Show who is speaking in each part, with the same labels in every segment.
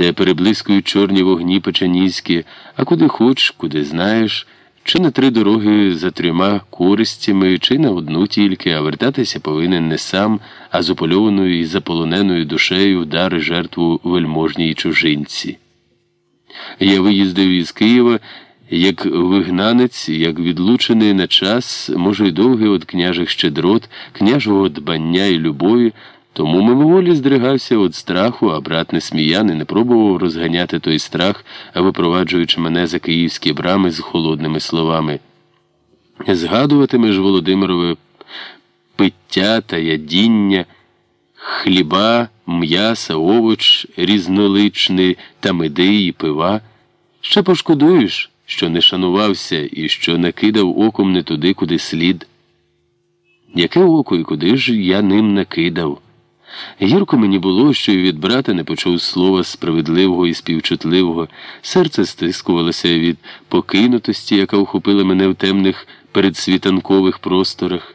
Speaker 1: де переблискують чорні вогні печаніські, а куди хоч, куди знаєш, чи на три дороги за трьома користями, чи на одну тільки, а вертатися повинен не сам, а з опольованою і заполоненою душею вдари жертву вельможній чужинці. Я виїздив із Києва як вигнанець, як відлучений на час, може, й довгий від княжих щедрот, княжого дбання і любові. Тому мимоволі здригався від страху, а брат несміяний не пробував розганяти той страх, випроваджуючи мене за київські брами з холодними словами. Згадуватимеш Володимирове пиття та ядіння, хліба, м'яса, овоч різноличний та меди і пива. Ще пошкодуєш, що не шанувався і що накидав оком не туди, куди слід. Яке око і куди ж я ним накидав? Гірко мені було, що й від брата не почув слова справедливого і співчутливого, серце стискувалося від покинутості, яка охопила мене в темних передсвітанкових просторах.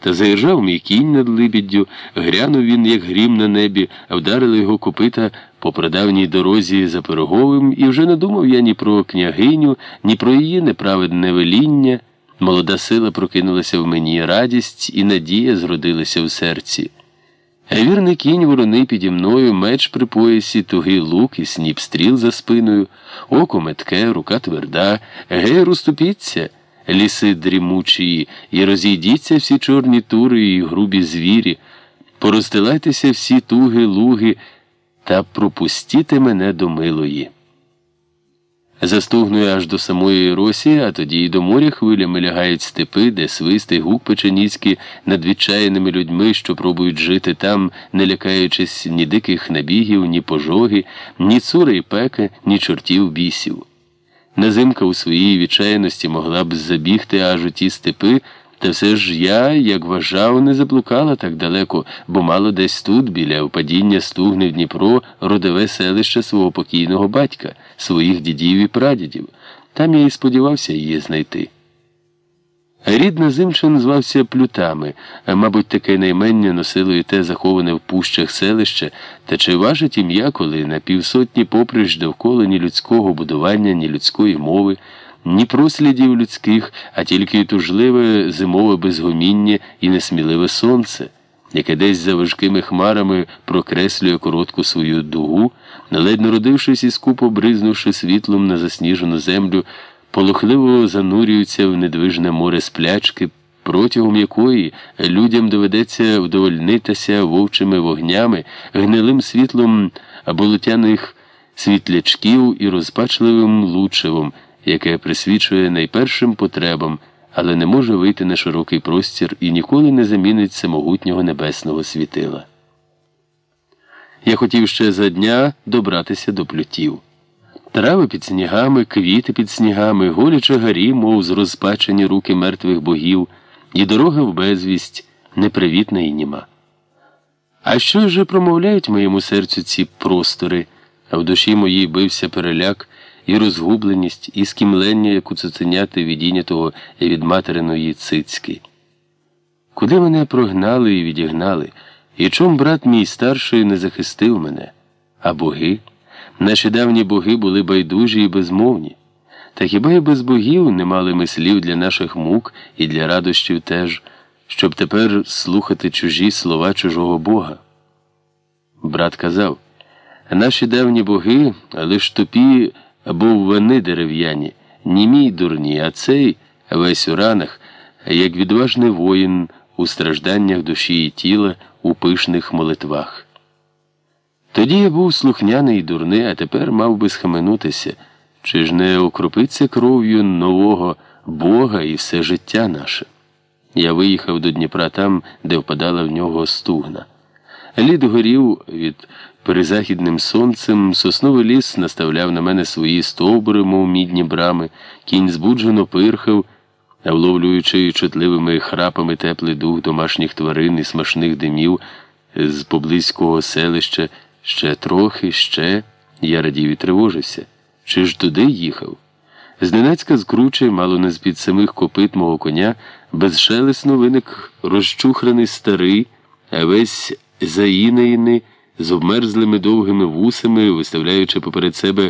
Speaker 1: Та заіржав мій кінь над либіддю, грянув він, як грім на небі, а вдарили його копита по прадавній дорозі за пироговим, і вже не думав я ні про княгиню, ні про її неправедне веління. Молода сила прокинулася в мені, радість і надія зродилися в серці. Вірний кінь ворони піді мною, меч при поясі, тугий лук і сніп стріл за спиною, око метке, рука тверда, гей, розступіться, ліси дрімучі, і розійдіться всі чорні тури і грубі звірі, порозстилайтеся всі туги, луги, та пропустіте мене до милої. Застугнує аж до самої Росії, а тоді й до моря хвилями лягають степи, де свисти гук печеніцькі над відчаяними людьми, що пробують жити там, не лякаючись ні диких набігів, ні пожоги, ні цури й пеки, ні чортів бісів. Назимка у своїй відчайності могла б забігти аж у ті степи. Та все ж я, як вважав, не заблукала так далеко, бо мало десь тут, біля впадіння стугни в Дніпро, родове селище свого покійного батька, своїх дідів і прадідів. Там я і сподівався її знайти. Рід Назимчин звався Плютами, а мабуть, таке наймення носило і те заховане в пущах селище, та чи важить ім'я, коли на півсотні поприщ довкола ні людського будування, ні людської мови ні прослідів людських, а тільки тужливе зимове безгоміння і несміливе сонце, яке десь за важкими хмарами прокреслює коротку свою дугу, ледь народившись і скупо бризнувши світлом на засніжену землю, полохливо занурюються в недвижне море сплячки, протягом якої людям доведеться вдовольнитися вовчими вогнями, гнилим світлом болотяних світлячків і розпачливим лучевом яке присвічує найпершим потребам, але не може вийти на широкий простір і ніколи не замінить самогутнього небесного світила. Я хотів ще за дня добратися до плютів. Трави під снігами, квіти під снігами, голяче гарі, мов з розпачені руки мертвих богів, і дорога в безвість непривітна і німа. А що ж промовляють моєму серцю ці простори, а в душі моїй бився переляк і розгубленість, і скімлення, як у цуценяти відійнятого від материної цицьки. Куди мене прогнали і відігнали, і чом брат мій старший не захистив мене, а боги? Наші давні боги були байдужі і безмовні. Та хіба й без богів не мали ми слів для наших мук і для радощів теж, щоб тепер слухати чужі слова чужого Бога? Брат казав наші давні боги лиш тупі був вони дерев'яні, німі й дурні, а цей весь у ранах, як відважний воїн у стражданнях душі і тіла у пишних молитвах. Тоді я був слухняний і дурний, а тепер мав би схаменутися, чи ж не окропиться кров'ю нового Бога і все життя наше. Я виїхав до Дніпра там, де впадала в нього стугна. Лід горів від перезахідним сонцем, сосновий ліс наставляв на мене свої стовбури, мов мідні брами, кінь збуджено пирхав, вловлюючи чутливими храпами теплий дух домашніх тварин і смачних димів з поблизького селища ще трохи, ще я радів і тривожився. Чи ж туди їхав? Зненацька з круче, мало не з під самих копит мого коня, безшелесно виник розчухраний старий, а весь заїнений, з обмерзлими довгими вусами, виставляючи поперед себе